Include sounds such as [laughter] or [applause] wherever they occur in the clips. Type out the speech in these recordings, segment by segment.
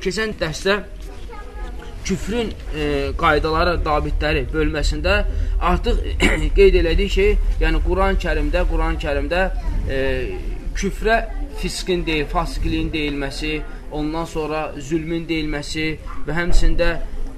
Keçən dərsdə küfrün e, qaydaları, dabitləri bölməsində artıq [clears throat] qeyd elədik ki, yəni Quran-Kərimdə, Quran-Kərimdə e, küfrə fisqin deyil, fasiqliyin deyilməsi, ondan sonra zülmün deyilməsi və həmçində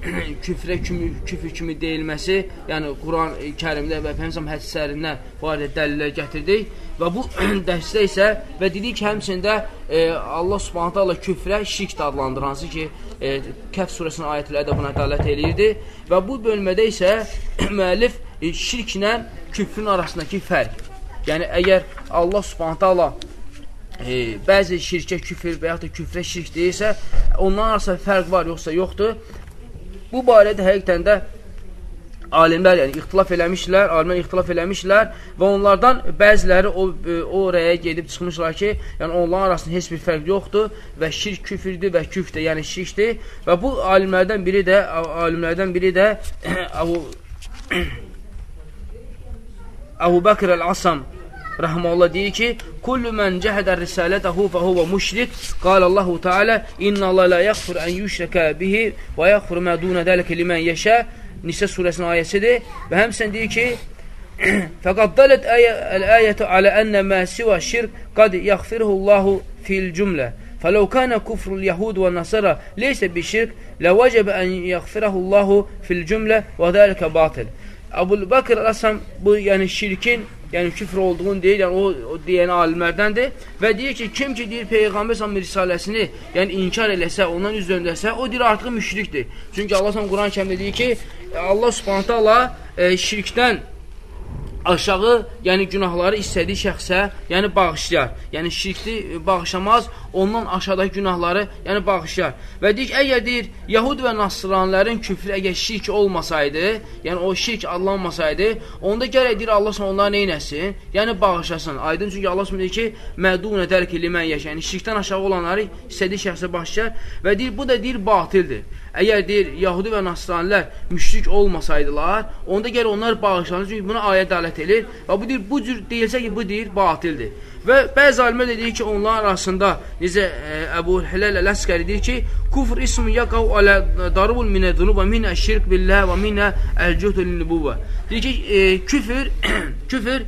[clears throat] küfrə kimi, küfür kimi deyilməsi, yəni Quran-Kərimdə və Peyğəmbər hədislərindən barədə dəlillər gətirdik və bu [clears throat] dərsdə isə və dedik ki, həmçində e, Allah Subhanahu taala küfrə şirk də adlandır, hansı ki, e, Kəf surəsinin ayətləri də buna dəlalət eləyirdi və bu bölmədə isə [clears throat] müəllif e, şirklə küfrün arasındakı fərq. Yəni əgər Allah Subhanahu taala e, bəzi şirkə küfür və yaxud da küfrə şirk deyirsə, onların arasında fərq var, yoxsa yoxdur. Bu barədə həqiqətən də alimlər yəni ixtilaf eləmişlər, alimlər ixtilaf eləmişlər və onlardan bəziləri o o rəyə gedib çıxmışlar ki, yəni onların arasında heç bir fərq yoxdur və şirk küfrdür və küfr də yəni şirkdir və bu alimlərdən biri də alimlərdən biri də [clears throat] Əbu [clears throat] Əbu Bəkr el-Asam rahmeullah deyir ki, "Kullu men cehada risalatahu fa huwa mushrik." Qala Allahu Teala, "İnna Allah la yaghfir an yushraka bihi ve yaghfir ma dun zalika limen yasha." Nisa surəsinin ayəsidir və həmçinin deyir ki, "Faqad dalat al-ayatu ala anna ma siwa şirk qad yaghfiruhu Allahu fil cümle." فلو كان كفر اليهود والنصارى ليس بشرك لوجب أن يغفره الله في الجملة وذلك باطل Əbu Bakır Əsəm bu yəni şirkin yəni küfr olduğunu deyir, yəni o, o deyən alimlərdəndir və deyir ki, kim ki deyir Peyğəmbər sallallahu risaləsini, yəni inkar eləsə, ondan üz döndərsə, o deyir artıq müşrikdir. Çünki Allah sallallahu Quran-Kərimdə deyir ki, Allah Subhanahu taala e, şirkdən aşağı, yəni günahları istədiyi şəxsə, yəni bağışlayar. Yəni şirkli bağışlamaz, ondan aşağıdakı günahları, yəni bağışlayar. Və deyik, əgər deyir, Yahud və Nasranlərin küfrü əgər şirk olmasaydı, yəni o şirk adlanmasaydı, onda gərək deyir, Allah onları neynəsin? Yəni bağışlasın. Aydın çünki Allah deyir ki, mədunə dərk limən yaşa. Yəni şirkdən aşağı olanları istədiyi şəxsə bağışlayar və deyir, bu da deyir, batildir. Əgər deyir, Yahudi və Nasranilər müşrik olmasaydılar, onda gəlir onlar bağışlanır. Çünki buna ayə dələt edir. Və bu deyir, bu cür deyilsə ki, bu deyir, batildir. Və bəzi alimlər deyir ki, onlar arasında necə e, Əbu Hiləl Ələskəri deyir ki, kufr ismi yaqav alə darubul minə zunub və minə şirk billah və minə əlcühdül nübuvvə. Deyir ki, e, küfür, [clears throat] küfür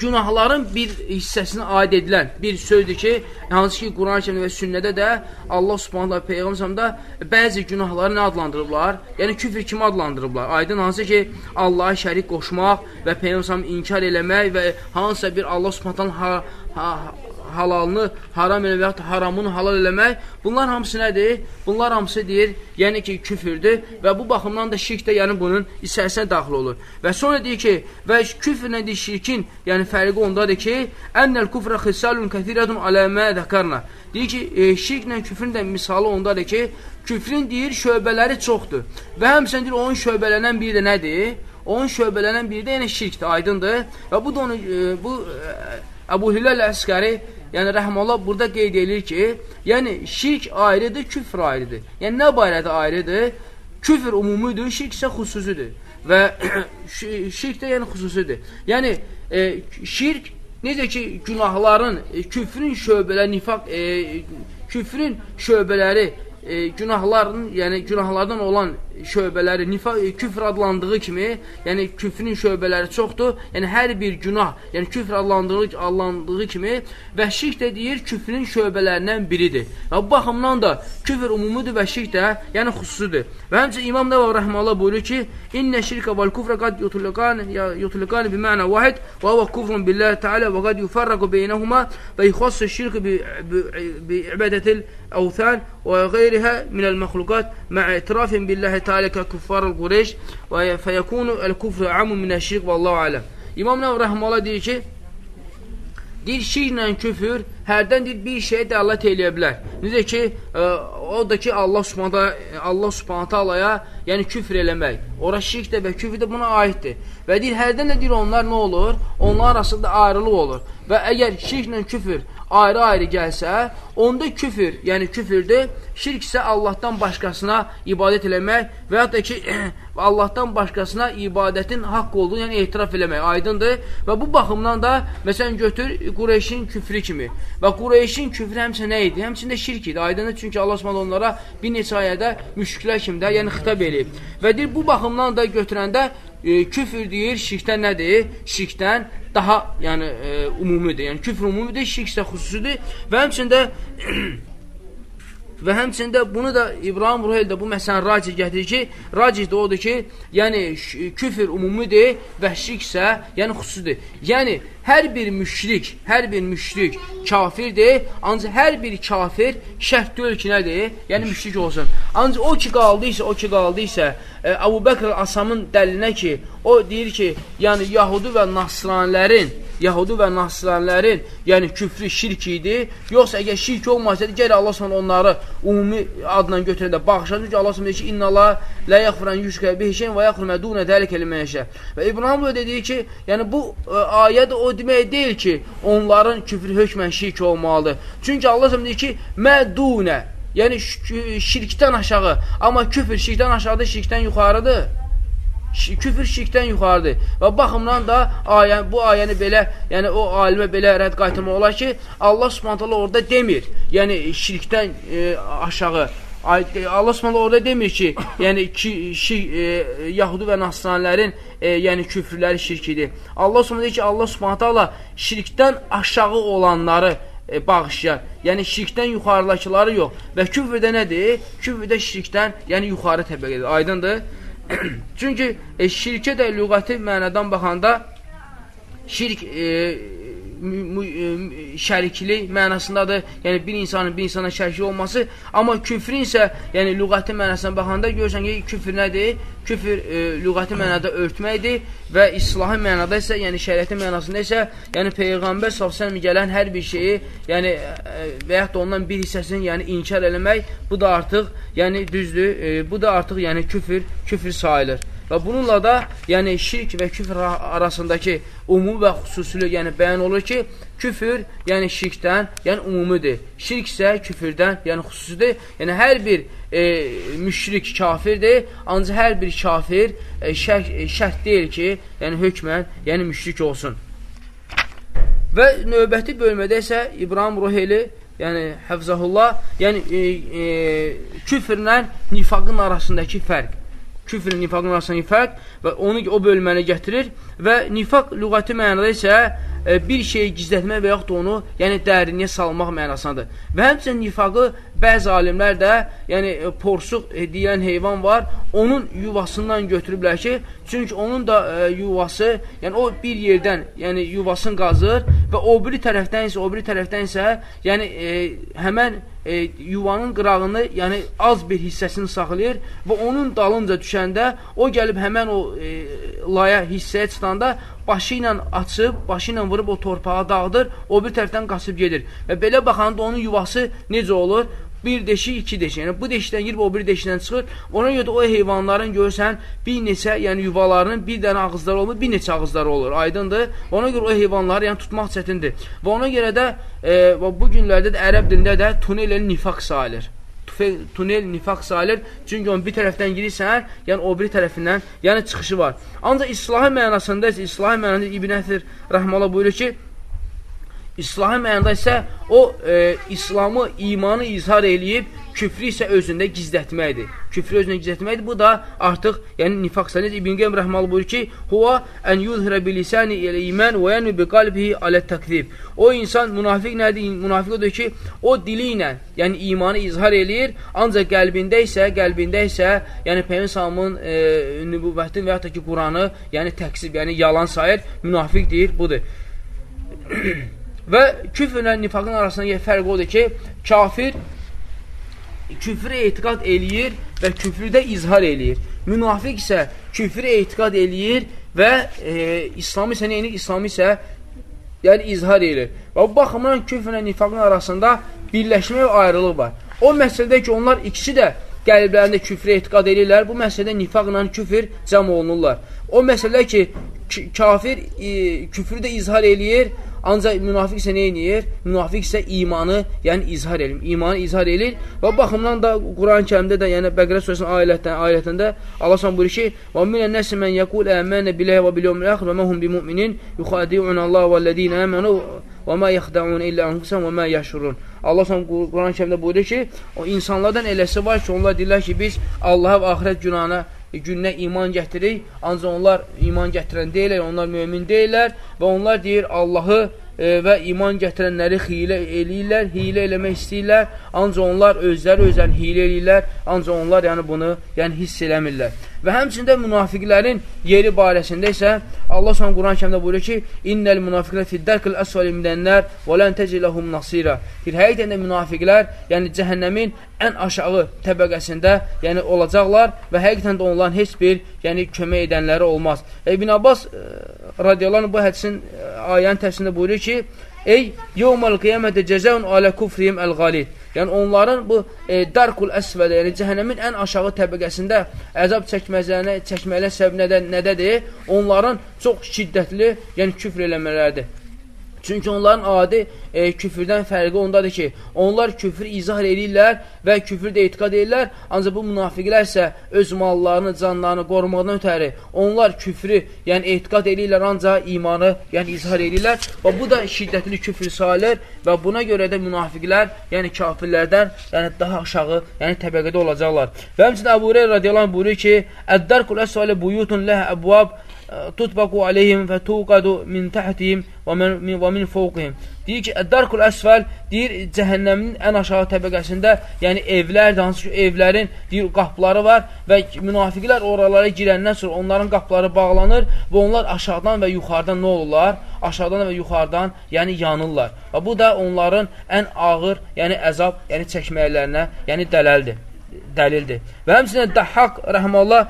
günahların bir hissəsinə aid edilən bir sözdür ki, hansı ki, Quran-ı və sünnədə də Allah subhanallah Peyğəmsəmdə bəzi günahları nə adlandırıblar? Yəni, küfr kimi adlandırıblar. Aydın hansı ki, Allaha şərik qoşmaq və Peyğəmsəm inkar eləmək və hansısa bir Allah subhanallah ha, ha, halalını haram eləmək, yaxud haramını halal eləmək, bunlar hamısı nədir? Bunlar hamısı deyir, yəni ki, küfürdür və bu baxımdan da şirk də yəni bunun içərisinə daxil olur. Və sonra deyir ki, və küfr nədir şirkin, yəni fərqi ondadır ki, ennəl kufrə xissalun kəthirətun aləmə dəkarna. Deyir ki, e, şirklə küfrün də misalı ondadır ki, küfrün deyir, şöbələri çoxdur. Və həmçinin deyir, onun şöbələnən biri də nədir? Onun şöbələnən biri də yəni şirkdir, aydındır. Və bu da onu, e, bu e, Əbu Hilal Əskəri yəni rəhməllah burada qeyd edir ki, yəni şirk ayrıdır, küfr ayrıdır. Yəni nə barədə ayrıdır? Küfr umumidir, şirk isə xüsusidir. Və [clears throat] şirk də yəni xüsusidir. Yəni e, şirk necə ki günahların, e, küfrün şöbələri, nifaq, e, küfrün şöbələri e, günahların, yəni günahlardan olan şöbələri nifaq, e, küfr adlandığı kimi, yəni küfrün şöbələri çoxdur. Yəni hər bir günah, yəni küfr adlandığı, adlandığı kimi və şirk də deyir küfrün şöbələrindən biridir. Və bu baxımdan da küfr umumidir və şirk də yəni xüsusidir. Və həmçə İmam Nəvavi rəhməhullah buyurur ki: "İnnə şirkə vel kufra qad yutliqan yutliqan bi məna vahid və huwa kufrun billahi təala və qad yufarraqu beynəhuma və yuxassu şirk bi, bi, bi ibadətil əvthan və qeyriha minəl məxluqat ma'a itirafin billahi تعالى ككفار القريش فيكون الكفر عام من الشirk vallahu aləm. İmam Nəvv rəhməhullah deyir ki, deyir şirklə küfür hərdən deyir bir şeyə dəllət eləyə bilər. Necə ki, ə, o da ki Allah Subhanahu Allah Subhanahu taalaya, yəni küfr eləmək. Ora şirk də və küfr də buna aiddir. Və deyir hərdən də deyir onlar nə olur? Onlar arasında ayrılıq olur. Və əgər şirklə küfr ayrı-ayrı gəlsə, onda küfür, yəni küfürdür. Şirk isə Allahdan başqasına ibadət eləmək və ya da ki, [clears throat] Allahdan başqasına ibadətin haqq olduğunu, yəni etiraf eləmək aydındır. Və bu baxımdan da, məsələn, götür Qureyşin küfrü kimi. Və Qureyşin küfrü həmçə nə idi? Həmçində şirk idi. Aydındır, çünki Allah Subhanahu onlara bir neçə ayədə müşriklər kimi də, yəni xitab eləyib. Və deyir, bu baxımdan da götürəndə e, küfür deyir, şirkdən nədir? Şirkdən daha yəni e, umumidir. Yəni küfr umumidir, şirk isə xüsusidir və həmçində [clears throat] Və həmçində bunu da İbrahim Ruhel də bu məsələni racih gətirir ki, racih də odur ki, yəni küfr umumidir və şirk isə yəni xüsusidir. Yəni hər bir müşrik, hər bir müşrik kafirdir, ancaq hər bir kafir şərt deyil ki, nədir? Yəni müşrik olsun. Ancaq o ki qaldıysa, o ki qaldıysa, e, Əbu Bəkr Asamın dəlinə ki, o deyir ki, yəni Yahudu və Nasranilərin Yahudu və Nasranlərin, yəni küfrü şirk idi. Yoxsa əgər şirk olmasaydı, gəlir Allah sonra onları ümumi adla götürəndə bağışladı ki, Allah sonra deyir ki, İnna Allah lə yaxfurən yüşkə bihişən və yaxfur mədunə dəlik eləməyəşə. Və İbrahim böyle dedi ki, yəni bu ə, e, ayə də o demək deyil ki, onların küfrü hökmən şirk olmalıdır. Çünki Allah sonra deyir ki, mədunə, yəni şirkdən aşağı, amma küfür şirkdən aşağıdır, şirkdən yuxarıdır küfür şirkdən yuxarıdır. Və baxımdan da ayə, bu ayəni belə, yəni o alimə belə rədd qaytırmaq olar ki, Allah Subhanahu orada demir. Yəni şirkdən e, aşağı Allah Subhanahu orada demir ki, [coughs] yəni ki, şi, e, Yahudu və Nasranilərin e, yəni küfrləri şirkidir. Allah Subhanahu deyir ki, Allah Subhanahu şirkdən aşağı olanları e, bağışlayar. Yəni şirkdən yuxarıdakıları yox. Və küfrdə nədir? Küfrdə şirkdən, yəni yuxarı təbəqədir. Aydındır? Çünki e, şirkə də lüğəti mənadan baxanda şirk e, şəriklik mənasındadır. Yəni bir insanın bir insana şəriklik olması, amma küfrin isə, yəni lüğəti mənasına baxanda görürsən ki, küfr nədir? Küfr e, lüğəti mənada örtməkdir və islahi mənada isə, yəni şəriətin mənasında isə, yəni peyğəmbər sallallahu gələn hər bir şeyi, yəni e, və yaxud da ondan bir hissəsini, yəni inkar eləmək, bu da artıq, yəni düzdür, e, bu da artıq, yəni küfr, küfr sayılır. Və bununla da, yəni şirk və küfr arasındakı umumi və xüsusulu, yəni bəyan olur ki, küfür, yəni şirkdən, yəni umumidir. Şirk isə küfürdən, yəni xüsusidir. Yəni hər bir e, müşrik kafirdir, ancaq hər bir kafir e, şərt, e, şərt deyil ki, yəni hökmən, yəni müşrik olsun. Və növbəti bölmədə isə İbrahim Ruheli yəni Həfzəhullah, yəni e, e, küfrlə nifaqın arasındakı fərq küfrün nifaqın arasındakı fərq və onu o bölməni gətirir və nifaq lüğəti mənada isə e, bir şeyi gizlətmək və yaxud da onu yəni dərinliyə salmaq mənasındadır. Və həmçinin nifaqı bəzi alimlər də, yəni e, porsuq e, deyilən heyvan var, onun yuvasından götürüblər ki, çünki onun da e, yuvası, yəni o bir yerdən, yəni yuvasını qazır və o biri tərəfdən isə, o biri tərəfdən isə, yəni e, həmən e, yuvanın qırağını, yəni az bir hissəsini saxlayır və onun dalınca düşəndə o gəlib həmən o e, laya hissəyə çıxanda başı ilə açıb, başı ilə vurub o torpağa dağıdır, o bir tərəfdən qaçıb gedir. Və belə baxanda onun yuvası necə olur? Bir deşik, iki deşik. Yəni bu deşikdən girib o bir deşikdən çıxır. Ona görə də o heyvanların görsən bir neçə, yəni yuvalarının bir dənə ağızları olmur, bir neçə ağızları olur. Aydındır? Ona görə o heyvanları yəni tutmaq çətindir. Və ona görə də e, bu günlərdə də ərəb dilində də tunel nifaq sayılır tunel nifaq sayılır. Çünki onun bir tərəfdən girirsən, yəni o biri tərəfindən, yəni çıxışı var. Ancaq islahi mənasında isə, islahi mənasında İbn Əthir rəhməhullah buyurur ki, İslahi mənada isə o e, İslamı, imanı izhar eləyib, küfrü isə özündə gizlətməkdir. Küfrü özündə gizlətməkdir. Bu da artıq, yəni nifaq sənəd İbn Qeym rəhməli buyurur ki, "Huwa an yuzhira bi lisani il-iman və yanmi bi qalbihi ala-takzib." O insan münafiq nədir? Münafiq odur ki, o dili ilə, yəni imanı izhar eləyir, ancaq qəlbində isə, qəlbində isə, yəni Peyğəmbərin e, nübüvvətin və ya da ki, Quranı, yəni təksib, yəni yalan sayır, münafiq deyir, budur. [clears throat] Və küfrlə nifaqın arasında fərq odur ki, kafir küfrü etiqad eləyir və küfrü də izhar eləyir. Münafiq isə küfrü etiqad eləyir və e, İslamı isə neyinir? İslamı isə yəni izhar eləyir. Və bu baxımdan küfrlə nifaqın arasında birləşmə və ayrılıq var. O məsələdə ki, onlar ikisi də qəlblərində küfrə etiqad edirlər, bu məsələdə nifaqla küfr cəm olunurlar. O məsələ ki, kafir e, küfrü də izhar eləyir, ancaq münafiq isə nə edir? Münafiq isə imanı, yəni izhar edir. İmanı izhar edir və baxımdan da Quran-ı Kərimdə də, yəni Bəqərə surəsinin ayətlərində, ayətində Allah s.ə. buyurur ki: "Və minən nəsi men yəqul əmənə billahi və bil yevmil axir və məhum bimu'minin yuxadi'un Allah və ellezina amanu və ma yaxda'un illə anfusahum və ma yəşurun." Allah s.ə. Quran-ı Kərimdə buyurur ki, o insanlardan eləsi var ki, onlar deyirlər ki, biz Allaha və axirət günahına gününə iman gətirik, ancaq onlar iman gətirən deyirlər, onlar mümin deyirlər və onlar deyir Allahı e, və iman gətirənləri hilə eləyirlər, hilə eləmək istəyirlər, ancaq onlar özləri özlərini hilə eləyirlər, ancaq onlar yəni bunu yəni hiss eləmirlər. Və həmçində münafiqlərin yeri barəsində isə Allah s.ə. Quran kəmdə buyurur ki, İnnəl münafiqlər fiddərqil əsvəli minənlər və lən təciləhum nasira. Bir həqiqətən də münafiqlər, yəni cəhənnəmin ən aşağı təbəqəsində yəni olacaqlar və həqiqətən də onların heç bir yəni kömək edənləri olmaz. Və İbn Abbas e, radiyallahu bu hədisin e, ayənin təfsirində buyurur ki, Ey, yevməl qiyamədə cəzəun alə kufriyim əl-qalid. Yəni, onların bu e, darkul əsvədə, yəni cəhənnəmin ən aşağı təbəqəsində əzab çəkməzlərinə, çəkmələ səbəb nədə, nədədir? Onların çox şiddətli, yəni küfr eləmələridir. Çünki onların adi e, küfürdən fərqi ondadır ki, onlar küfrü izah edirlər və küfrdə etiqad edirlər, ancaq bu münafiqlər isə öz mallarını, canlarını qorumaqdan ötəri onlar küfrü, yəni etiqad edirlər, ancaq imanı, yəni izhar edirlər və bu da şiddətli küfr sayılır və buna görə də münafiqlər, yəni kafirlərdən, yəni daha aşağı, yəni təbəqədə olacaqlar. Və həmçinin Əbu Hüreyra radiyallahu anh buyurur ki, Əddərkul əsvalə buyutun ləhə əbvab tutbaqu aleyhim və tuqadu min təhtihim və min, və min fovqihim. Deyir ki, Darkul Əsfəl deyir, cəhənnəmin ən aşağı təbəqəsində, yəni evlər, hansı ki, evlərin deyir, qapıları var və münafiqlər oralara girəndən sonra onların qapıları bağlanır və onlar aşağıdan və yuxarıdan nə olurlar? Aşağıdan və yuxarıdan, yəni yanırlar. Və bu da onların ən ağır, yəni əzab, yəni çəkməklərinə, yəni dələldir dəlildir. Və həmçinin Dəhhaq rəhməllah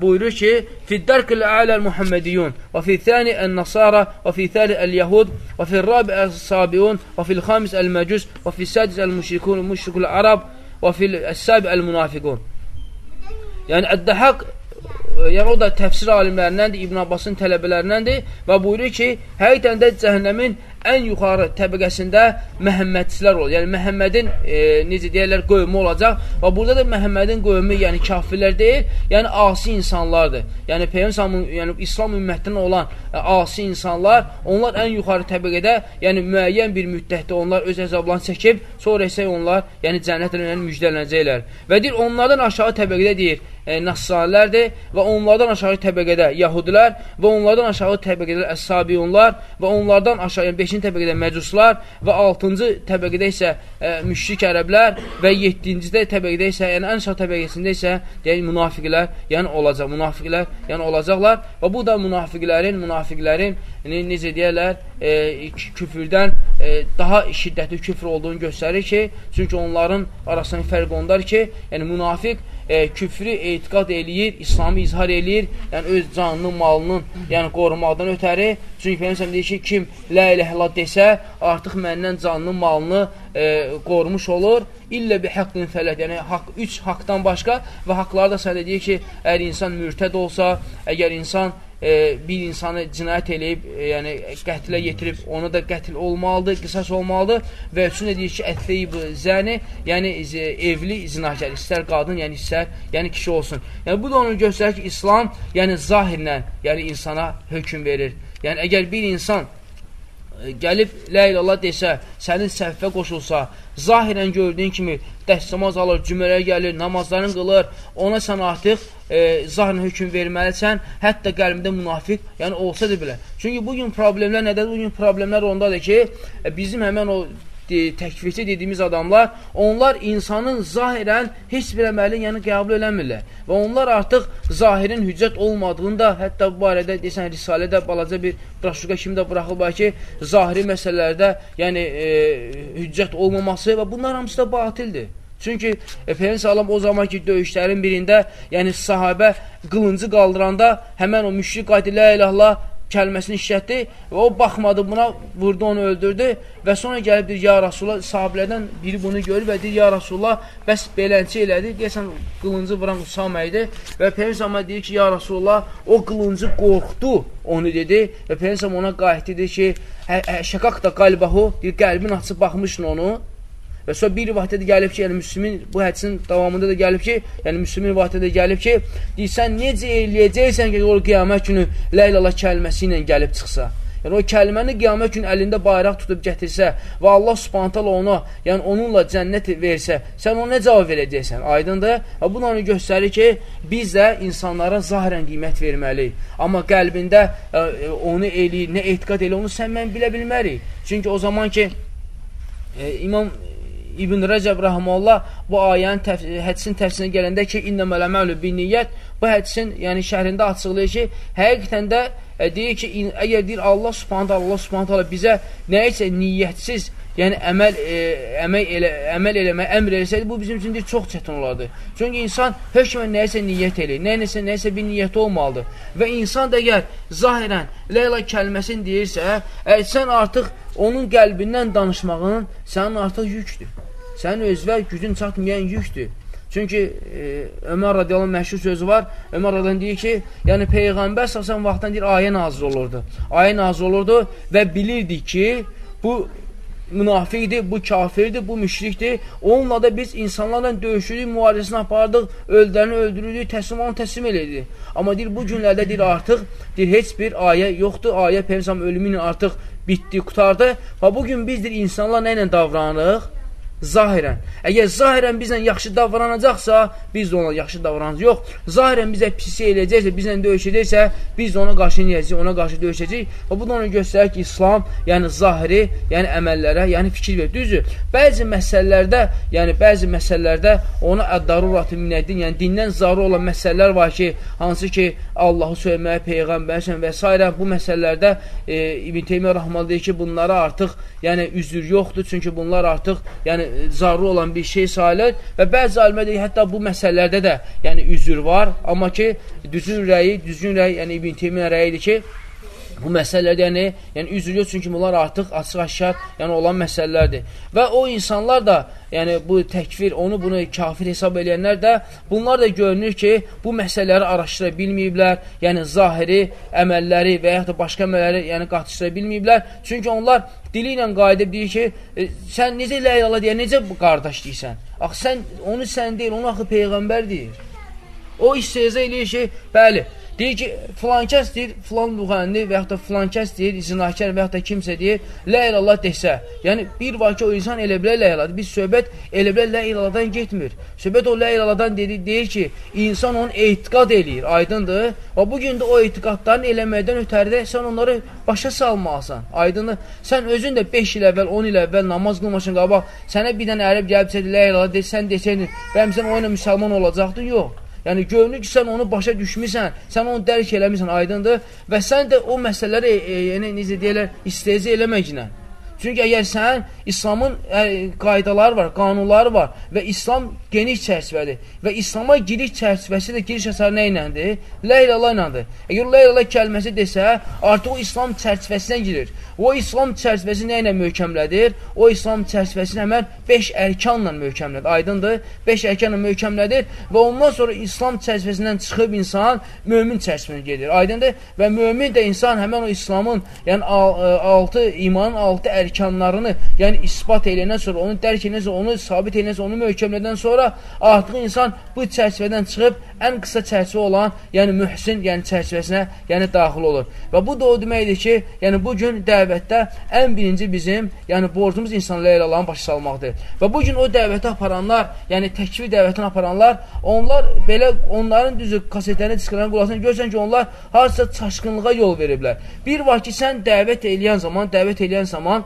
buyurur ki, "Fiddərkil alal Muhammadiyun və fi thani an-Nasara və fi thali al-Yahud və fi rabi as-Sabiun və fi al-xamis al-Majus və fi sadis al-Mushrikun, Mushrikul Arab və fi al-Sabi al-Munafiqun." Yəni Dəhhaq yəni o da təfsir alimlərindəndir, İbn Abbasın tələbələrindəndir və buyurur ki, həqiqətən də cəhənnəmin ən yuxarı təbəqəsində Məhəmmədçilər olur. Yəni Məhəmmədin e, necə deyirlər qövmü olacaq və burada da Məhəmmədin qövmü yəni kafirlər deyil, yəni asi insanlardır. Yəni Peyğəmbər yəni İslam ümmətindən olan e, asi insanlar, onlar ən yuxarı təbəqədə, yəni müəyyən bir müddətdə onlar öz əzablarını çəkib, sonra isə onlar yəni cənnətlə yəni, müjdələnəcəklər. Və deyir onlardan aşağı təbəqədə deyir e, Nassarlərdir və onlardan aşağı təbəqədə Yahudilər və onlardan aşağı təbəqədə Əs-Sabiyunlar və onlardan aşağı yəni 5-ci təbəqədə Məcuslar və 6-cı təbəqədə isə e, müşrik ərəblər və 7-ci təbəqədə isə yəni ən aşağı təbəqəsində isə yəni münafiqlər yəni olacaq, münafiqlər yəni olacaqlar və bu da münafiqlərin, münafiqlərin yəni, necə deyərlər, e, küfürdən e, daha şiddətli küfr olduğunu göstərir ki, çünki onların arasında fərq ondadır ki, yəni münafiq e, küfrü etiqad eləyir, İslamı izhar eləyir, yəni öz canının, malının, yəni qorumaqdan ötəri. Çünki Peygəmbər deyir ki, kim la ilahe illallah desə, artıq məndən canını, malını e, qorumuş olur. İllə bi haqqın fələt, yəni haqq, üç haqdan başqa və haqları da sənə deyir ki, əgər insan mürtəd olsa, əgər insan e, bir insanı cinayət eləyib, e, yəni qətlə yetirib, onu da qətl olmalıdır, qisas olmalıdır və üçün deyir ki, ətləyib zəni, yəni evli zinakar, istər qadın, yəni istər, yəni kişi olsun. Yəni bu da onu göstərir ki, İslam, yəni zahirlə, yəni insana hökm verir. Yəni əgər bir insan e, gəlib lə ilallah desə, sənin səhvə qoşulsa, zahirən gördüyün kimi dəstəmaz alır, cümələr gəlir, namazlarını qılır, ona sən artıq e, zahirən hökum verməlisən, hətta qəlbində münafiq, yəni olsa da belə. Çünki bugün problemlər nədir? Bugün problemlər ondadır ki, bizim həmən o təkvirçi dediyimiz adamlar, onlar insanın zahirən heç bir əməli yəni qəbul eləmirlər. Və onlar artıq zahirin hüccət olmadığını da, hətta bu barədə desən, Risalədə balaca bir braşuqa kimi də buraxılır ki, zahiri məsələlərdə yəni e, hüccət olmaması və bunlar hamısı da batildir. Çünki e, Peyğəmbər sallam o zamanki döyüşlərin birində, yəni sahabə qılıncı qaldıranda həmən o müşrik qaydı la ilahla kəlməsini işlətdi və o baxmadı buna, vurdu onu öldürdü və sonra gəlib deyir, ya Rasulullah, sahabilərdən biri bunu görür və deyir, ya Rasulullah, bəs belənçi elədi, deyəsən qılıncı vuran Usama idi və Peygəmbər deyir ki, ya Rasulullah, o qılıncı qorxdu, onu dedi və Peygəmbər ona qayıtdı, dedi ki, hə, hə, şəkaq da qalbahu, deyir, qəlbin açıb baxmışsın onu, Və sonra bir rivayətdə də gəlib ki, yəni Müslümin bu hədisin davamında da gəlib ki, yəni Müslümin rivayətdə də gəlib ki, deyirsən necə eləyəcəksən ki, o qiyamət günü la ilaha kəlməsi ilə gəlib çıxsa. Yəni o kəlməni qiyamət günü əlində bayraq tutub gətirsə və Allah Subhanahu ona, yəni onunla cənnət versə, sən ona nə cavab verəcəksən? Aydındır? Və bu onu göstərir ki, biz də insanlara zahirən qiymət verməliyik. Amma qəlbində ə, onu eləyir, nə etiqad eləyir, onu sən mən bilə bilmərik. Çünki o zaman ki, ə, İmam İbn Rəcəb Rəhməllah bu ayənin təf hədisin təfsirinə gələndə ki, innəməl əməlu bin niyyət bu hədisin yəni şərhində açıqlayır ki, həqiqətən də e, deyir ki, əgər deyir Allah Subhanahu Allah Subhanahu bizə nəyisə niyyətsiz yəni əməl e, əməl elə əməl eləmək əmr eləsəydi bu bizim üçün çox çətin olardı. Çünki insan hökmən nəyisə niyyət eləyir. Nəyinəsə nəyisə bir niyyəti olmalıdır. Və insan da əgər zahirən Leyla kəlməsini deyirsə, əgər sən artıq onun qəlbindən danışmağın sənin artıq yükdür. Sənin özvə gücün çatmayan yükdür. Çünki e, Ömər radiyallahu məşhur sözü var. Ömər radiyallahu deyir ki, yəni Peyğəmbər səsən vaxtdan deyir, ayə nazir olurdu. Ayə nazir olurdu və bilirdi ki, bu münafiqdir, bu kafirdir, bu müşrikdir. Onunla da biz insanlarla döyüşürük, mübarizəsini apardıq, öldürəni öldürürdük, təslim onu təslim elədik. Amma deyir, bu günlərdə deyir, artıq deyir, heç bir ayə yoxdur. Ayə Peyğəmbər ölümü ilə artıq bitdi, qutardı. Və bugün biz deyir, insanlar nə ilə davranırıq? Zahirən. Əgər zahirən bizlə yaxşı davranacaqsa, biz də ona yaxşı davranacaq. Yox, zahirən bizə pis eləyəcəksə, bizlə döyüşəcəksə, biz ona qarşı niyəcəyik, ona qarşı döyüşəcəyik. Və bu da ona göstərir ki, İslam, yəni zahiri, yəni əməllərə, yəni fikir verir. Düzdür, bəzi məsələlərdə, yəni bəzi məsələlərdə ona əd-daruratı minəddin, yəni dindən zarı olan məsələlər var ki, hansı ki, Allahı söyləməyə, Peyğəmbərsən və s. bu məsələlərdə e, İbn Teymiyyə Rahman deyir ki, bunlara artıq yəni üzür yoxdur, çünki bunlar artıq yəni zarur olan bir şey sayılır və bəzi alimə deyir, hətta bu məsələlərdə də yəni üzür var, amma ki, düzün rəyi, düzgün rəy, yəni İbn Teymiyyə rəyidir ki, bu məsələlərdə yəni, yəni üzr yox, çünki bunlar artıq açıq-aşkar yəni olan məsələlərdir. Və o insanlar da, yəni bu təkfir, onu bunu kafir hesab edənlər də, bunlar da görünür ki, bu məsələləri araşdıra bilməyiblər, yəni zahiri əməlləri və yaxud da başqa əməlləri yəni qatışdıra bilməyiblər. Çünki onlar dili ilə qayıdıb deyir ki, e, sən necə la ilaha deyə, necə bu qardaş deyirsən? Axı sən onu sən deyil, onu axı peyğəmbər deyir. O istehza eləyir ki, bəli, Deyir ki, filan kəs deyir, filan müğənni və yaxud da filan kəs deyir, zinakər və yaxud da kimsə deyir, lə ilallah desə. Yəni, bir var ki, o insan elə bilə lə ilallah. Biz söhbət elə bilə lə ilallahdan getmir. Söhbət o lə ilallahdan dedi, deyir ki, insan onu etiqad eləyir, aydındır. Və bugün də o etiqadlarını eləməkdən ötəridə sən onları başa salmalısan, aydındır. Sən özün də 5 il əvvəl, 10 il əvvəl namaz qılmaşın qabaq, sənə bir dənə ərəb gəlib çədi, lə ilallah desən, desəydin, bəyəm sən o ilə müsəlman olacaqdın, yox. Yəni görünür ki, sən onu başa düşmüsən, sən onu dərk eləmirsən, aydındır. Və sən də o məsələləri, e, yəni necə deyirlər, istehza eləməklə Çünki əgər sən İslamın ə, qaydaları var, qanunları var və İslam geniş çərçivədir və İslama giriş çərçivəsi də giriş əsarı nə iləndir? Lə ilallah iləndir. Əgər lə ilallah kəlməsi desə, artıq o İslam çərçivəsinə girir. O İslam çərçivəsi nə ilə möhkəmlədir? O İslam çərçivəsi həmən 5 ərkanla möhkəmlədir. Aydındır? 5 ərkanla möhkəmlədir və ondan sonra İslam çərçivəsindən çıxıb insan mömin çərçivəsinə gedir. Aydındır? Və mömin də insan həmən o İslamın, yəni 6 imanın 6 ərkanı ərkanlarını, yəni isbat eləyəndən sonra, onu dərk eləyəndən sonra, onu sabit eləyəndən sonra, onu möhkəmlədən sonra artıq insan bu çərçivədən çıxıb ən qısa çərçivə olan, yəni mühsin, yəni çərçivəsinə, yəni daxil olur. Və bu da o deməkdir ki, yəni bu gün dəvətdə ən birinci bizim, yəni borcumuz insanlara elə Allahın başa salmaqdır. Və bu gün o dəvəti aparanlar, yəni təkvir dəvətini aparanlar, onlar belə onların düzü kasetlərini, disklərini qulaqsın, görsən ki, onlar hansısa çaşqınlığa yol veriblər. Bir var ki, sən dəvət eləyən zaman, dəvət eləyən zaman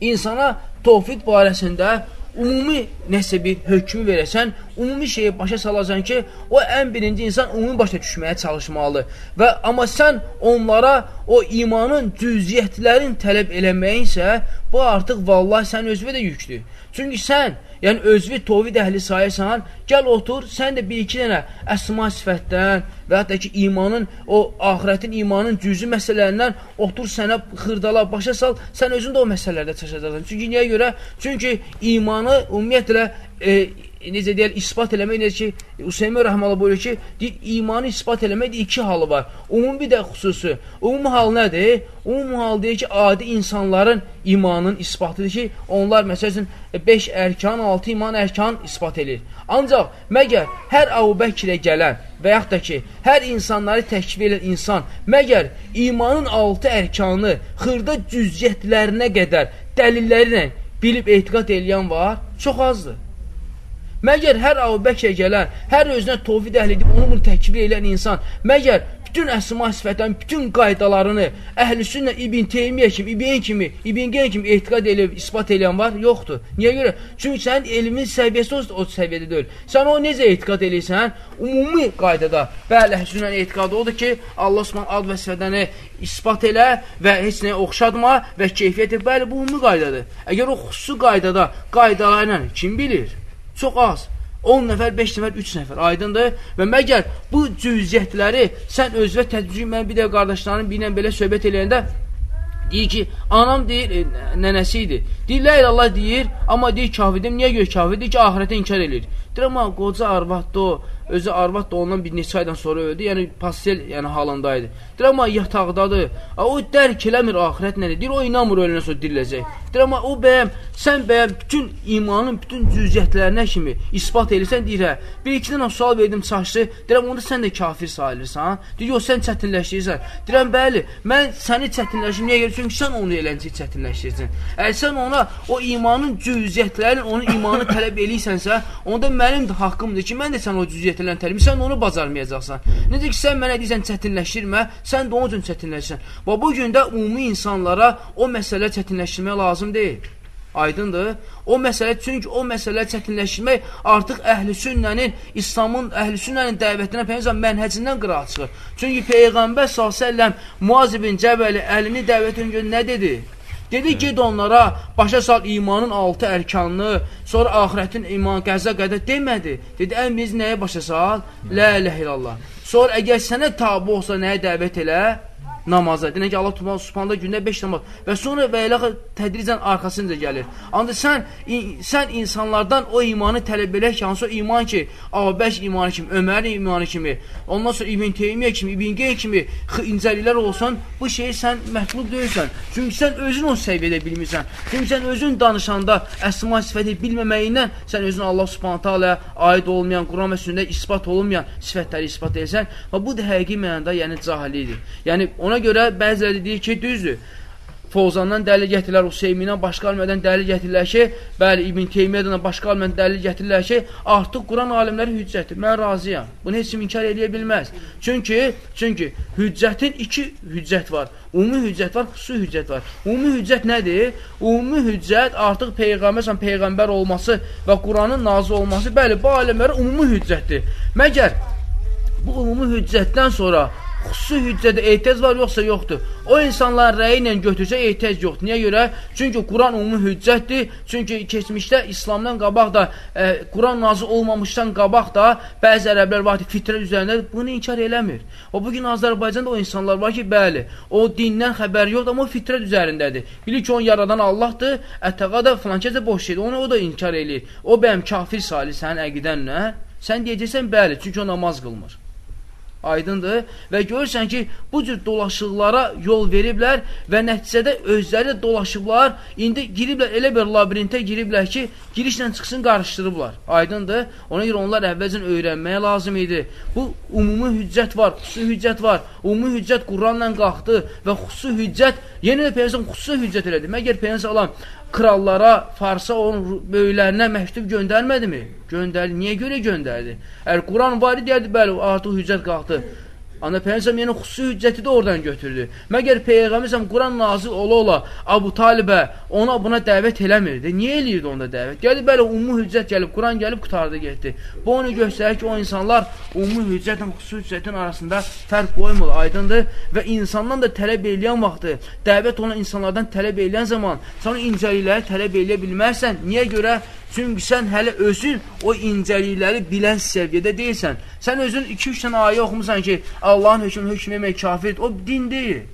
insana tovfid barəsində umumi nəsə bir hökmü verəsən, umumi şeyi başa salasan ki, o ən birinci insan umumi başa düşməyə çalışmalıdır. Və amma sən onlara o imanın cüziyyətlərin tələb eləməyin isə, bu artıq vallahi sən özünə də yüklü. Çünki sən yəni özvi tovhid əhli sayırsan, gəl otur, sən də bir-iki dənə əsma sifətdən və hətta ki, imanın, o ahirətin, imanın cüzü məsələlərindən otur sənə xırdala, başa sal, sən özün də o məsələlərdə çaşacaqsan. Çünki niyə görə? Çünki imanı ümumiyyətlə e, necə deyər, ispat eləmək necə ki, Hüseymi Rəhmələ buyurur ki, deyir, imanı ispat eləmək iki halı var. Umumi də xüsusi. Umumi hal nədir? Umumi hal deyir ki, adi insanların imanın ispatıdır ki, onlar məsəl üçün 5 ərkan, 6 iman ərkan ispat edir. Ancaq məgər hər Əbu Bəkrə gələn və yaxud da ki, hər insanları təkvir edən insan məgər imanın 6 ərkanı xırda cüziyyətlərinə qədər dəlillərlə bilib etiqat eləyən var, çox azdır. Məgər hər Əbu Bəkr gələn, hər özünə tovhid əhli edib onu bunu təkbir edən insan, məgər bütün əsma sifətlərin bütün qaydalarını əhlüsünnə İbn Teymiyyə kimi, İbn kimi, İbn Qeyn kimi etiqad edib isbat edən var? Yoxdur. Niyə görə? Çünki sənin elmin səviyyəsi o, o səviyyədə deyil. Sən o necə etiqad edirsən? Ümumi qaydada bəli, əhlüsünnə etiqadı odur ki, Allah Subhanahu ad və sifətəni isbat elə və heç nəyə oxşatma və keyfiyyət bəli, bu ümumi qaydadır. Əgər o xüsusi qaydada qaydalarla kim bilir? Çox az. 10 nəfər, 5 nəfər, 3 nəfər, aydındır. Və məgər bu cüziyyətləri sən özvə tədricü, mən bir də qardaşlarının bir ilə belə söhbət eləyəndə deyir ki, anam deyir, e, nənəsi idi. Deyir, lə Allah deyir, amma deyir, kafirdim, niyə gör kafirdir ki, ahirətə inkar edir. Deyir, amma qoca arvaddır o, özü arvad da ondan bir neçə aydan sonra öldü, yəni pastel yəni halındaydı. Deyir, amma yataqdadır, o dərk eləmir ahirət nədir, deyir, o inanmır ölünə sonra diriləcək. Deyir, amma o bəyəm, sən bəyəm bütün imanın bütün cüziyyətlərinə kimi ispat edirsən, deyir, hə, bir iki dənə sual verdim çaşdı, deyirəm, onda sən də kafir sayılırsan, deyir, yox, sən çətinləşdirirsən. Deyirəm, bəli, mən səni çətinləşim, niyə görə? Çünki sən onu eləncə çətinləşdirirsən. Əgər sən ona o imanın cüziyyətlərini, onun imanı [coughs] tələb eləyirsənsə, onda mənim də haqqımdır ki, mən də sən o cüziyyət cəhdlən təlim, sən onu bacarmayacaqsan. Necə ki, sən mənə deyirsən çətinləşdirmə, sən də onun üçün çətinləşirsən. Və bu gün də ümumi insanlara o məsələ çətinləşdirmək lazım deyil. Aydındır? O məsələ, çünki o məsələ çətinləşdirmək artıq əhl-i sünnənin, İslamın, əhl-i sünnənin dəvətinə, Peyyəmizən mənhəcindən qırağa çıxır. Çünki Peyğəmbər s.ə.v Muaz ibn Cəbəli əlini dəvət öncə nə dedi? Dedi, ged onlara, başa sal imanın altı ərkanını, sonra ahirətin iman, qəzə qədər demədi. Dedi, ən biz nəyə başa sal? Lə ilə illallah. Sonra əgər sənə tabi olsa nəyə dəvət elə? Namaza. Deyən ki, Allah Subhanahu gündə 5 namaz və sonra və elə tədricən arxasınca gəlir. Ancaq sən sən insanlardan o imanı tələb elə ki, hansı o iman ki, Əbəş imanı kimi, Ömərin imanı kimi, ondan sonra İbn Teymiyyə kimi, İbn Qeyn kimi incəlilər olsan, bu şeyi sən məhlub deyilsən. Çünki sən özün o səviyyədə bilmirsən. Çünki sən özün danışanda əsma sifəti bilməməyindən sən özün Allah Subhanahu taala aid olmayan, Quran və sünnədə isbat olunmayan sifətləri isbat edirsən və bu da həqiqi mənada yəni cahillikdir. Yəni ona Ona görə bəziləri deyir ki, düzdür. Fovzandan dəlil gətirirlər, Hüseymindən başqa almədən dəlil gətirirlər ki, bəli, İbn Teymiyyadan başqa almədən dəlil gətirirlər ki, artıq Quran alimləri hüccətdir. Mən razıyam. Bunu heç kim inkar edə bilməz. Çünki, çünki hüccətin iki hüccət var. Ümumi hüccət var, xüsusi hüccət var. Ümumi hüccət nədir? Ümumi hüccət artıq Peyğəmbər Peyğəmbər olması və Quranın nazil olması, bəli, bu alimlərə ümumi hüccətdir. Məgər bu ümumi hüccətdən sonra xüsusi hüccədə ehtiyac var, yoxsa yoxdur. O insanların rəyi ilə götürsə ehtiyac yoxdur. Niyə görə? Çünki Quran ümumi hüccətdir. Çünki keçmişdə İslamdan qabaq da, e, Quran nazı olmamışdan qabaq da bəzi ərəblər ki, fitrə üzərində bunu inkar eləmir. O bugün Azərbaycanda o insanlar var ki, bəli, o dindən xəbər yoxdur, amma o fitrət üzərindədir. Bilir ki, onu yaradan Allahdır, ətəqa da filankəcə boş şeydir. Onu o da inkar eləyir. O bəyəm kafir salih sənin əqidənlə. Sən deyəcəksən, bəli, çünki o namaz qılmır. Aydındır və görürsən ki, bu cür dolaşıqlara yol veriblər və nəticədə özləri dolaşıblar, indi giriblər, elə bir labirintə giriblər ki, girişlə çıxsın qarışdırıblar. Aydındır? Ona görə onlar əvvəlcən öyrənməyə lazım idi. Bu, umumi hüccət var, xüsusi hüccət var. Umumi hüccət Quranla qalxdı və xüsusi hüccət, yenə də Peyyəsən xüsusi hüccət elədi. Məgər Peyyəsən alan krallara, Farsa onun böyüklərinə məktub göndərmədimi? Göndərdi. Niyə görə göndərdi? Əgər Quran var idi, deyərdi, bəli, artıq hüccət qalxdı. Ana Peyğəmbər yəni xüsusi hüccəti də oradan götürdü. Məgər Peyğəmbər Quran nazil ola ola Abu Talibə ona buna dəvət eləmirdi. Niyə eləyirdi onda dəvət? Gəlib belə ümumi hüccət gəlib, Quran gəlib qutardı getdi. Bu onu göstərir ki, o insanlar ümumi hüccətlə xüsusi hüccətin arasında fərq qoymur, aydındır və insandan da tələb eləyən vaxtı, dəvət olan insanlardan tələb eləyən zaman sən incəlikləri tələb eləyə bilmərsən. Niyə görə? Çünki sən hələ özün o incəlikləri bilən səviyyədə deyilsən. Sən özün 2-3 dənə ayə oxumusan ki, Allahın hökmünü hökm etmək kafirdir. O din deyil.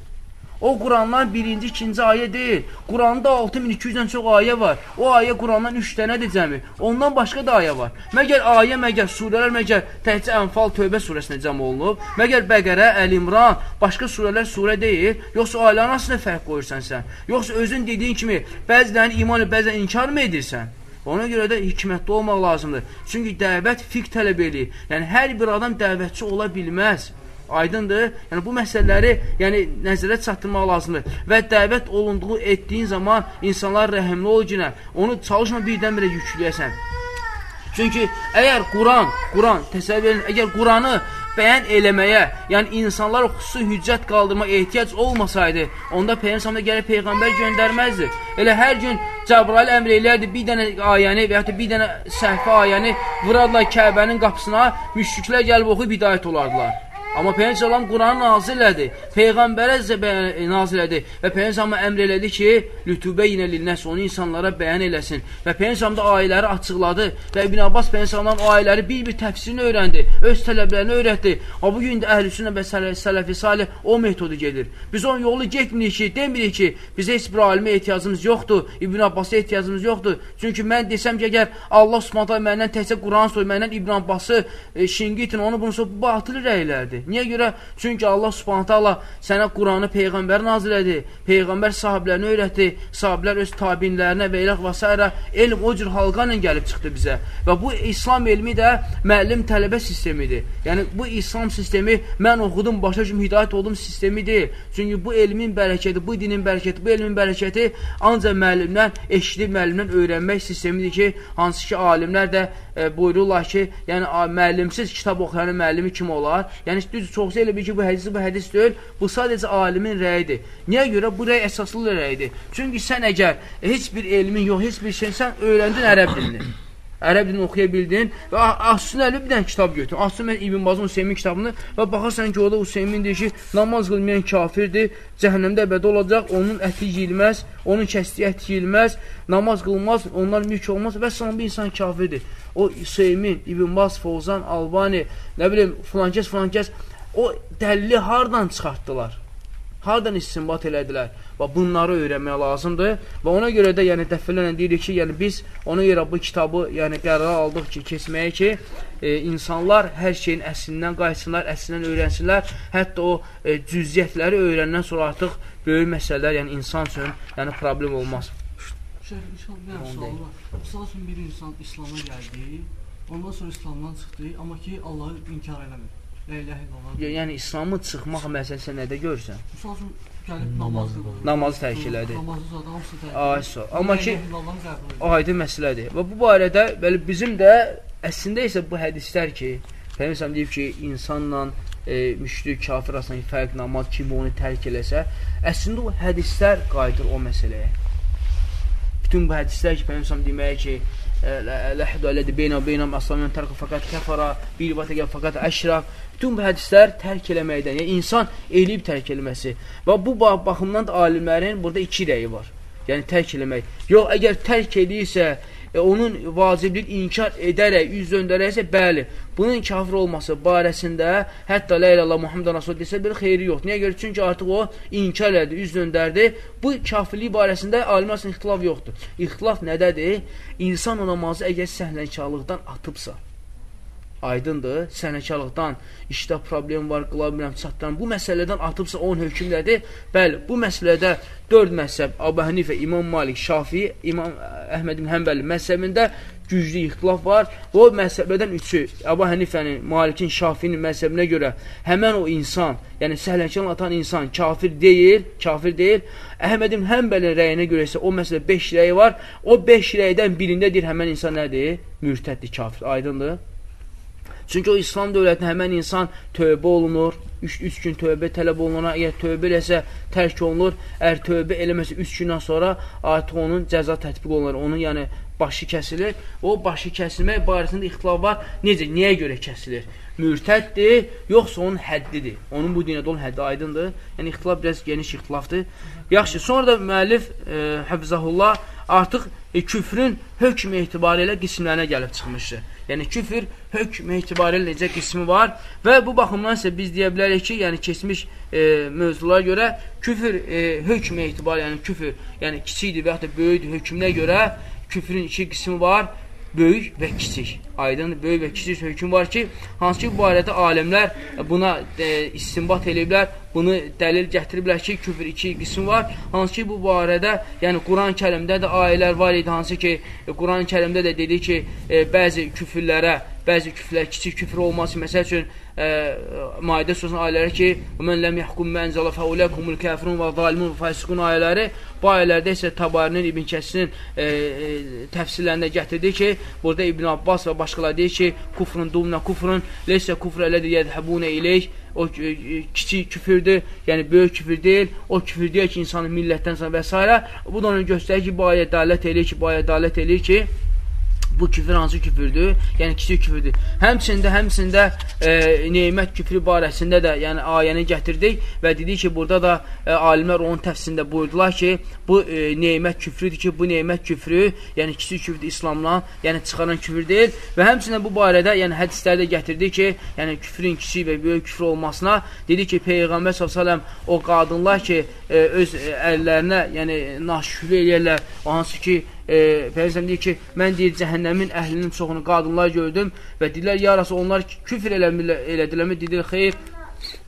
O Qurandan birinci, ikinci ayə deyil. Quranda 6200-dən çox ayə var. O ayə Qurandan 3 dənədir cəmi. Ondan başqa da ayə var. Məgər ayə, məgər surələr, məgər təhcə Ənfal, Tövbə surəsinə cəm olunub? Məgər Bəqərə, Əl-İmran, başqa surələr surə deyil? Yoxsa ailə arasında fərq qoyursan sən? Yoxsa özün dediyin kimi bəzilərini iman, bəzən inkar mı edirsən? Ona görə də hikmətli olmaq lazımdır. Çünki dəvət fiqh tələb eləyir. Yəni, hər bir adam dəvətçi ola bilməz. Aydındır? Yəni, bu məsələləri yəni, nəzərə çatdırmaq lazımdır. Və dəvət olunduğu etdiyin zaman insanlar rəhimli ol günə, onu çalışma birdən-birə yükləyəsən. Çünki əgər Quran, Quran, təsəvvür edin, əgər Quranı bəyan eləməyə, yəni insanlar xüsusi hüccət qaldırma ehtiyac olmasaydı, onda Peyğəmbər gəlib Peyğəmbər göndərməzdi. Elə hər gün Cəbrail əmr eləyərdi bir dənə ayəni və ya bir dənə səhvə ayəni vurardılar Kəbənin qapısına, müşriklər gəlib oxuyub hidayət olardılar. Amma Peyğəmbər Quranı nazil elədi. Peyğəmbərə nazil elədi və Peyğəmbər əmr elədi ki, lütubə yinə lilnəs onu insanlara bəyan eləsin. Və Peyğəmbər də ayələri açıqladı və İbn Abbas Peyğəmbərdən o ayələri bir-bir təfsirini öyrəndi, öz tələblərini öyrətdi. O bu gün də əhlüsünnə və sələfi salih o metodu gedir. Biz onun yolu getmirik ki, demirik ki, bizə heç bir alimə ehtiyacımız yoxdur, İbn Abbasa ehtiyacımız yoxdur. Çünki mən desəm ki, əgər Allah Subhanahu məndən təkcə Quran soy, məndən İbn Abbası, e, Şinqitin, onu bunu soy, bu batıl rəylərdir. Niyə görə? Çünki Allah subhanətə Allah sənə Quranı Peyğəmbər nazil edir. Peyğəmbər sahiblərini öyrətdi. Sahiblər öz tabinlərinə və ilə və s. elm o cür halqa ilə gəlib çıxdı bizə. Və bu İslam elmi də müəllim tələbə sistemidir. Yəni, bu İslam sistemi mən oxudum, başa kimi hidayət oldum sistemi deyil. Çünki bu elmin bərəkəti, bu dinin bərəkəti, bu elmin bərəkəti ancaq müəllimdən, eşidib müəllimdən öyrənmək sistemidir ki, hansı ki, alimlər də e, buyururlar ki, yəni müəllimsiz kitab oxuyanın müəllimi kim olar? Yəni düz çoxsa elə bir ki, bu hədis bu hədis deyil, bu sadəcə alimin rəyidir. Niyə görə bu rəy əsaslı rəyidir? Çünki sən əgər heç bir elmin yox, heç bir şey sən öyrəndin ərəb dilini. Ərəb dilini oxuya bildin və Asın Əli bir dənə kitab götür. Asın mən İbn Bazın Hüseymin kitabını və baxırsan ki, orada Hüseymin deyir ki, namaz qılmayan kafirdir, cəhənnəmdə əbədi olacaq, onun əti yeyilməz, onun kəsdiyi ət yeyilməz, namaz qılmaz, onlar mülk olmaz və sonra bir insan kafirdir. O Hüseymin, İbn Baz, Fozan, Albani, nə bilim, filankəs, filankəs, o dəlili hardan çıxartdılar? Hardan istinbat elədilər? Və bunları öyrənmək lazımdır. Və ona görə də yəni dəfələrlə deyirik ki, yəni biz ona görə bu kitabı yəni qərar aldıq ki, keçməyə ki, e, insanlar hər şeyin əslindən qayıtsınlar, əslindən öyrənsinlər. Hətta o e, cüziyyətləri öyrəndən sonra artıq böyük məsələlər, yəni insan üçün yəni problem olmaz. Şeyh, inşallah bir sual var. Misal üçün bir insan İslama gəldi, ondan sonra İslamdan çıxdı, amma ki Allahı inkar eləmir. Yəni İslamı çıxmaq məsələsi nədə görürsən? Misal üçün gəlib namazı namazı tərk elədi. Namazı zadı hamısı tərk. Ayso. Amma ki aydın məsələdir. Və bu barədə bəli bizim də əslində isə bu hədislər ki, Peyğəmbər deyib ki, insanla e, müşrik, kafir arasındakı fərq namaz kim onu tərk eləsə, əslində o hədislər qayıdır o məsələyə. Bütün bu hədislər ki, Peyğəmbər demək ki, ləhdu ələdi beynə beynəm əslamən tərqi fəqət kəfara, bir gəl fəqət əşraf. Bütün bu hədislər tərk eləməkdən, yəni insan eləyib tərk eləməsi. Və bu baxımdan da alimlərin burada iki rəyi var. Yəni tərk eləmək. Yox, əgər tərk edirsə, e, onun vaciblik inkar edərək, üz döndərəksə, bəli, bunun kafir olması barəsində hətta la ilallah Muhammed Rasul desə bir xeyri yox. Niyə görə? Çünki artıq o inkar elədi, üz döndərdi. Bu kafirlik barəsində alimlər arasında ixtilaf yoxdur. İxtilaf nədədir? İnsan o namazı əgər səhlənkarlıqdan atıbsa, aydındır, sənəkarlıqdan, işdə problem var, qıla bilmirəm, çatdıran, bu məsələdən atıbsa onun hökmlədir. Bəli, bu məsələdə dörd məzhəb, Abu Hənifə, İmam Malik, Şafi, İmam Əhməd ibn Həmbəli məzhəbində güclü ixtilaf var. O məzhəblərdən üçü, Abu Hənifənin, Malikin, Şafinin məzhəbinə görə həmən o insan, yəni səhlənkarlıq atan insan kafir deyil, kafir deyil. Əhməd ibn Həmbəlin rəyinə görə isə o məsələ 5 rəyi var. O 5 rəydən birində deyir həmən insan nədir? Mürtəddir, kafir. Aydındır? Çünki o İslam dövlətində həmən insan tövbə olunur, 3 gün tövbə tələb olunur, əgər tövbə eləsə tərk olunur, əgər tövbə eləməsə 3 gündən sonra artıq onun cəza tətbiq olunur, onun yəni başı kəsilir. O başı kəsilmək barəsində ixtilaf var. Necə, niyə görə kəsilir? Mürtəddir, yoxsa onun həddidir. Onun bu dünyada olan həddi aydındır. Yəni ixtilaf biraz geniş ixtilafdır. Yaxşı, sonra da müəllif e, Həfizəhullah artıq e, küfrün hökm etibarilə qismlərinə gəlib çıxmışdır. Yəni küfr hökm etibarilə necə qismi var və bu baxımdan isə biz deyə bilərik ki, yəni keçmiş e, mövzulara görə küfr e, hökm etibarilə, yəni küfr, yəni kiçikdir və ya da böyükdür hökmünə görə küfrün iki qismi var böyük və kiçik. Aydın böyük və kiçik hökm var ki, hansı ki bu barədə alimlər buna e, istinbat eləyiblər, bunu dəlil gətiriblər ki, küfr iki qism var. Hansı ki bu barədə, yəni Quran-Kərimdə də ayələr var idi, hansı ki Quran-Kərimdə də dedi ki, e, bəzi küfrlərə, bəzi küfrlər kiçik küfr olması, məsəl üçün ə, Maidə surəsinin ayələri ki, "Mən ləm yahkum mənzələ fəuləkumul kafirun və zalimun fasiqun" ayələri bu ayələrdə isə Tabarinin İbn Kəsirin e, e, təfsirlərində gətirdi ki, burada İbn Abbas və başqaları deyir ki, kufrun dumna kufrun, leysə kufr ələdir yədhəbunə ileyk o e, kiçik küfürdür, yəni böyük küfür deyil, o küfür deyil ki, insanı millətdən və s. Bu da onu göstərir ki, bu ayə dalət eləyir ki, bu ayə dalət eləyir ki, bu küfür hansı küfürdür? Yəni kiçik küfürdür. Həmçində, həmçində e, neymət küfrü barəsində də yəni ayəni gətirdik və dedik ki, burada da e, alimlər onun təfsirində buyurdular ki, bu e, neymət küfrüdür ki, bu neymət küfrü, yəni kiçik küfrü İslamdan, yəni çıxaran küfür deyil və həmçində bu barədə yəni hədislərdə gətirdik ki, yəni küfrün kiçik və böyük küfr olmasına dedik ki, Peyğəmbər s.ə.v o qadınlar ki, e, öz e, əllərinə yəni naşükürlü eləyərlər, hansı ki, e, Peyğəmbər deyir ki, mən deyir cəhənnəmin əhlinin çoxunu qadınlar gördüm və deyirlər, ya Rasul, onlar küfr elədilərmi? Deyir, xeyr,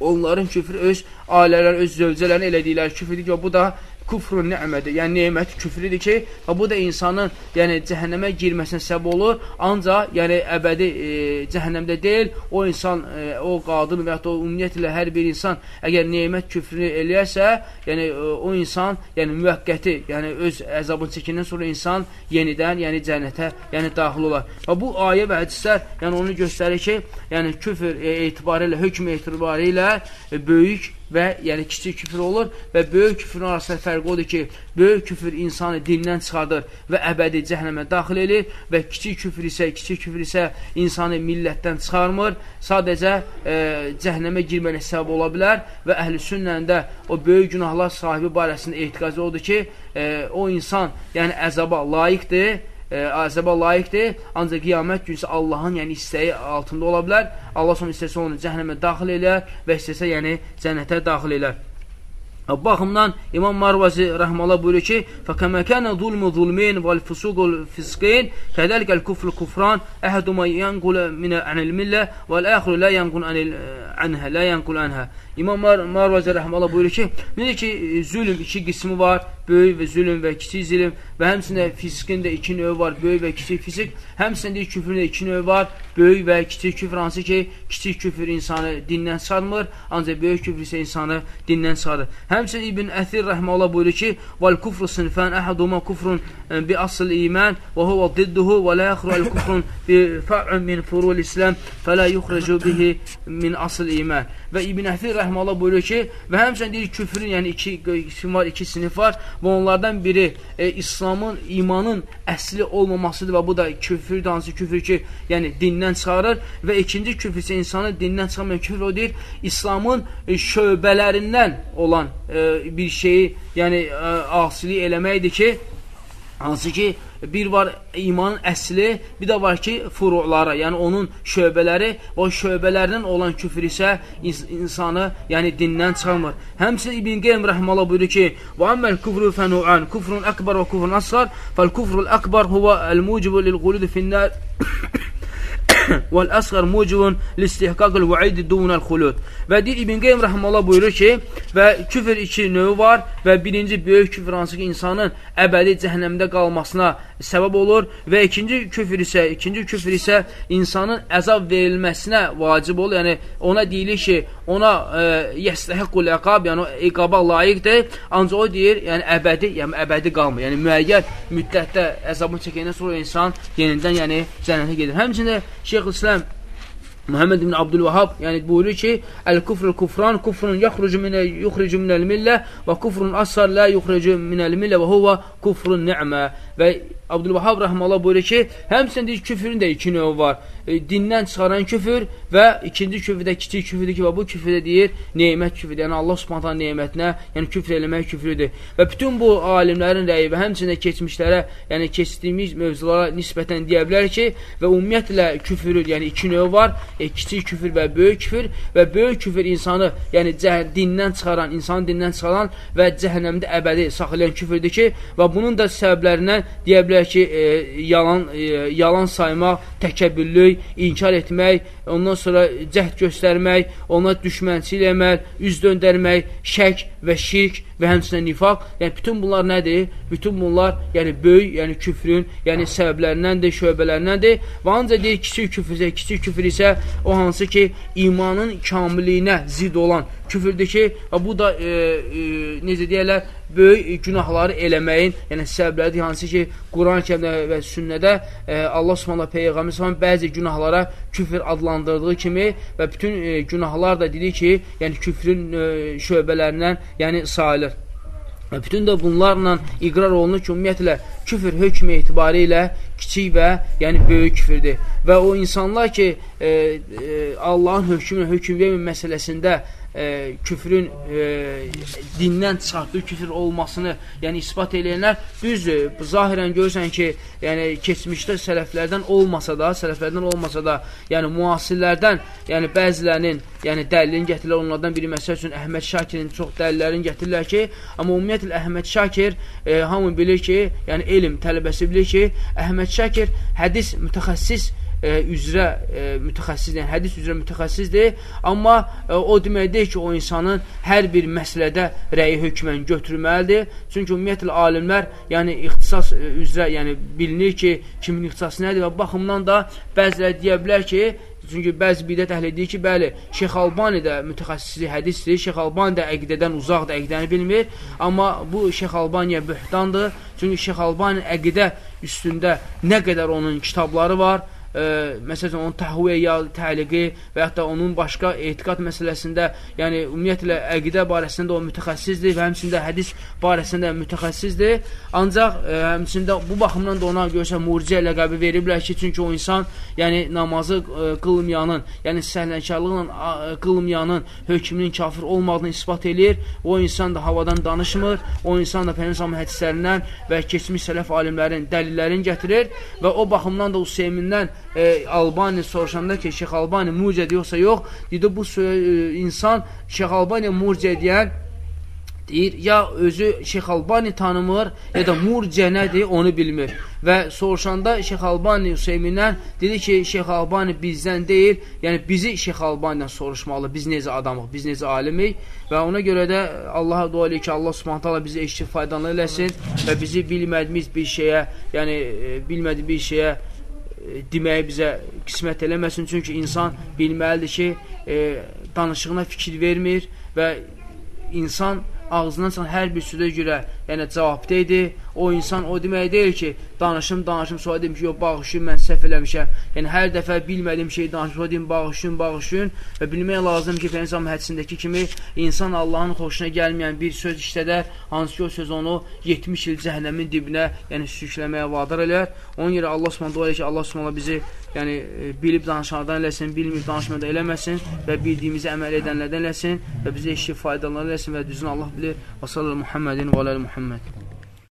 onların küfrü öz ailələr, öz zövcələrini elədikləri küfrdir ki, bu da kufrun ni'mədir, yəni nemət küfridir ki, və bu da insanın yəni cəhənnəmə girməsinə səbəb olur. Ancaq yəni əbədi e, cəhənnəmdə deyil, o insan, e, o qadın və ya da ümumiyyətlə hər bir insan əgər nemət küfrünü eləyərsə, yəni e, o insan, yəni müvəqqəti, yəni öz əzabını çəkəndən sonra insan yenidən, yəni cənnətə, yəni daxil olar. Və bu ayə və hədislər yəni onu göstərir ki, yəni küfr e, etibarilə, hökm etibarilə e, böyük və yəni kiçik küfür olur və böyük küfrün arasında fərq odur ki, böyük küfür insanı dindən çıxardır və əbədi cəhənnəmə daxil edir və kiçik küfür isə, kiçik küfür isə insanı millətdən çıxarmır, sadəcə e, cəhənnəmə girmənə səbəb ola bilər və əhl-i sünnəndə o böyük günahlar sahibi barəsində ehtiqacı odur ki, e, o insan yəni əzaba layiqdir e, əzəbə layiqdir, ancaq qiyamət günü isə Allahın yəni istəyi altında ola bilər. Allah sonra istəsə onu cəhənnəmə daxil elər və istəsə yəni cənnətə daxil elər. Bu baxımdan İmam Marvazi rəhməllah buyurur ki: "Fəkəmə kana zulmu zulmin vel fusuqul fisqin, kədəlikəl kufru kufran, ahaduma yanqul min anil millə vel axir la yanqul anil anha, la yanqul anha." İmam Mar Marvazi rəhməllah buyurur ki, necə ki zülm iki qismi var, böyük və zülm və kiçik zülm və həmçinin fisqin də iki növü var, böyük və kiçik fisq. Həmçinin də küfrün də iki növü var, böyük və kiçik küfr hansı ki, kiçik küfr insanı dindən çıxarmır, ancaq böyük küfr isə insanı dindən çıxarır. Həmçinin İbn Əthir rəhməllah buyurur ki, "Vel kufru sinfan ahaduma kufrun bi asl iman və huwa didduhu və la yakhru kufrun bi far'un min furul islam fala yukhraju bihi min asl iman." Və İbn Əthir rəhməllah buyurur ki, və həmçinin deyir küfrün, yəni iki qism var, iki sinif var və onlardan biri e, İslamın, imanın əsli olmamasıdır və bu da küfür, hansı küfür ki, yəni dindən çıxarır və ikinci küfür isə insanı dindən çıxarmayan küfür o deyir, İslamın e, şöbələrindən olan e, bir şeyi, yəni e, asilik eləməkdir ki, hansı ki, bir var imanın əsli, bir də var ki, furuqları, yəni onun şöbələri, o şöbələrdən olan küfür isə insanı, yəni dindən çıxarmır. Həmçinin İbn Qeym rəhmələ buyurur ki, "Və ammel kufru fenu'an, kufrun akbar və kufrun asghar, fəl kufrul akbar huwa el-mucibu lil-gulud fi'n-nar." [coughs] Vəl-əsğər mucibun listihqaqil vəidi dunəl xulud. Və deyir İbn Qeym rəhməllah buyurur ki, və küfür iki növü var və birinci böyük küfür hansı ki, insanın əbədi cəhənnəmdə qalmasına səbəb olur və ikinci küfür isə, ikinci küfür isə insanın əzab verilməsinə vacib olur. Yəni ona deyilir ki, ona e, yəstəhiqqul əqab, yəni iqaba layiqdir. Ancaq o deyir, yəni əbədi, yəni əbədi qalmır. Yəni müəyyən müddətdə əzabını çəkəndən sonra insan yenidən yəni cənnətə gedir. Həmçində Şeyx İslam Muhammed ibn Abdülvahab yəni buyurur ki, "Əl-kufrul kufran kufrun yaxrucu minə yuxricu minəl millə və kufrun asar la yuxricu minəl millə və huwa kufrun ni'mə." Və Abdülvahab rəhməllah buyurur ki, həmçinin deyir, küfrün də iki növü var. E, dindən çıxaran küfür və ikinci küfür də kiçik küfürdür ki, və bu küfür də deyir, neymət küfürdür. Yəni Allah Subhanahu nemətinə, yəni küfr eləmək küfrüdür. Və bütün bu alimlərin rəyi və həmçinin keçmişlərə, yəni keçdiyimiz mövzulara nisbətən deyə bilər ki, və ümumiyyətlə küfürün, yəni iki növ var. E, kiçik küfür və böyük küfür və böyük küfür insanı, yəni dindən çıxaran, insanı dindən çıxaran və cəhənnəmdə əbədi saxlayan küfürdür ki, və bunun da səbəblərindən deyə bilər ki, e, yalan, e, yalan saymaq, təkəbbürlük, inkar etmək, ondan sonra cəhd göstərmək, ona düşmənçilik eləmək, üz döndərmək, şək və şirk və həmçinin nifaq. Yəni bütün bunlar nədir? Bütün bunlar yəni böyük, yəni küfrün, yəni səbəblərindəndir, şöbələrindəndir. Və ancaq deyir kiçik küfür isə, kiçik küfür isə o hansı ki imanın kamilliyinə zid olan küfürdür ki, bu da e, e, necə deyirlər, böyük günahları eləməyin, yəni səbəbləridir hansı ki, Quran-Kərimdə və sünnədə e, Allah sallallahu bəzi günahlara küfr adlandırdığı kimi və bütün e, günahlar da dedi ki, yəni küfrün e, şöbələrindən, yəni sayılır. Və bütün də bunlarla iqrar olunur ki, ümumiyyətlə küfür hökm etibarı ilə kiçik və yəni böyük küfürdür. Və o insanlar ki, e, e, Allahın hökmünə hökm vermə məsələsində e, küfrün e, dindən çıxartdığı küfr olmasını yəni ispat eləyənlər düzdür, zahirən görürsən ki, yəni keçmişdə sələflərdən olmasa da, sələflərdən olmasa da, yəni müasirlərdən, yəni bəzilərinin, yəni dəlilini gətirirlər, onlardan biri məsəl üçün Əhməd Şakirin çox dəlillərini gətirirlər ki, amma ümumiyyətlə Əhməd Şakir e, hamı bilir ki, yəni elm tələbəsi bilir ki, Əhməd Şakir hədis mütəxəssis e, üzrə e, mütəxəssisdir, yəni hədis üzrə mütəxəssisdir, amma e, o demək deyil ki, o insanın hər bir məsələdə rəyi hökmən götürməlidir. Çünki ümumiyyətlə alimlər, yəni ixtisas e, üzrə, yəni bilinir ki, kimin ixtisası nədir və baxımdan da bəziləri deyə bilər ki, Çünki bəzi bidət əhli deyir ki, bəli, Şeyx Albani də mütəxəssisi hədisdir, Şeyx Albani də əqidədən uzaqdır, əqidəni bilmir, amma bu Şeyx Albaniyə böhtandır. Çünki Şeyx Albani əqidə üstündə nə qədər onun kitabları var, ə, məsələn, onun təhviyyə ya təliqi və yaxud da onun başqa etiqat məsələsində, yəni ümumiyyətlə əqidə barəsində o mütəxəssisdir və həmçində hədis barəsində mütəxəssisdir. Ancaq ə, həmçində bu baxımdan da ona görsə murciə ləqəbi veriblər ki, çünki o insan, yəni namazı ə, qılmayanın, yəni səhlənkarlıqla qılmayanın hökmünün kafir olmadığını isbat eləyir. O insan da havadan danışmır. O insan da Peyğəmbər hədislərindən və keçmiş sələf alimlərin dəlillərini gətirir və o baxımdan da Hüseymindən e, Albani soruşanda ki, Şeyx Albani murciədir yoxsa yox, dedi bu e, insan Şeyx Albani murciə deyən deyir, ya özü Şeyx Albani tanımır, ya da murciə nədir, onu bilmir. Və soruşanda Şeyx Albani Hüseymindən dedi ki, Şeyx Albani bizdən deyil, yəni bizi Şeyx Albanidən soruşmalı, biz necə adamıq, biz necə alimik və ona görə də Allaha dua eləyir ki, Allah subhanətə bizi eşitib faydalı eləsin və bizi bilmədiyimiz bir şeyə, yəni e, bilmədiyi bir şeyə deməyi bizə qismət eləməsin. Çünki insan bilməlidir ki, e, danışığına fikir vermir və insan ağzından çıxan hər bir sözə görə yəni cavabda idi. O insan o demək deyil ki, danışım, danışım, sonra deyim ki, yox, bağışlayın, mən səhv eləmişəm. Yəni, hər dəfə bilmədiyim şeyi danışım, sonra deyim, bağışlayın, bağışlayın və bilmək lazım ki, Peynəsəm hədisindəki kimi insan Allahın xoşuna gəlməyən bir söz işlədər, hansı ki, o söz onu 70 il cəhənnəmin dibinə, yəni sürükləməyə vadar elər. Onun yerə Allah Subhanahu dua edir ki, Allah Subhanahu bizi yəni e, bilib danışanlardan eləsin, bilməyib danışmadan eləməsin və bildiyimizi əməl edənlərdən eləsin və bizə işi faydalanır eləsin və düzünü Allah bilir. Və sallallahu Muhammedin və aləl Muhammed.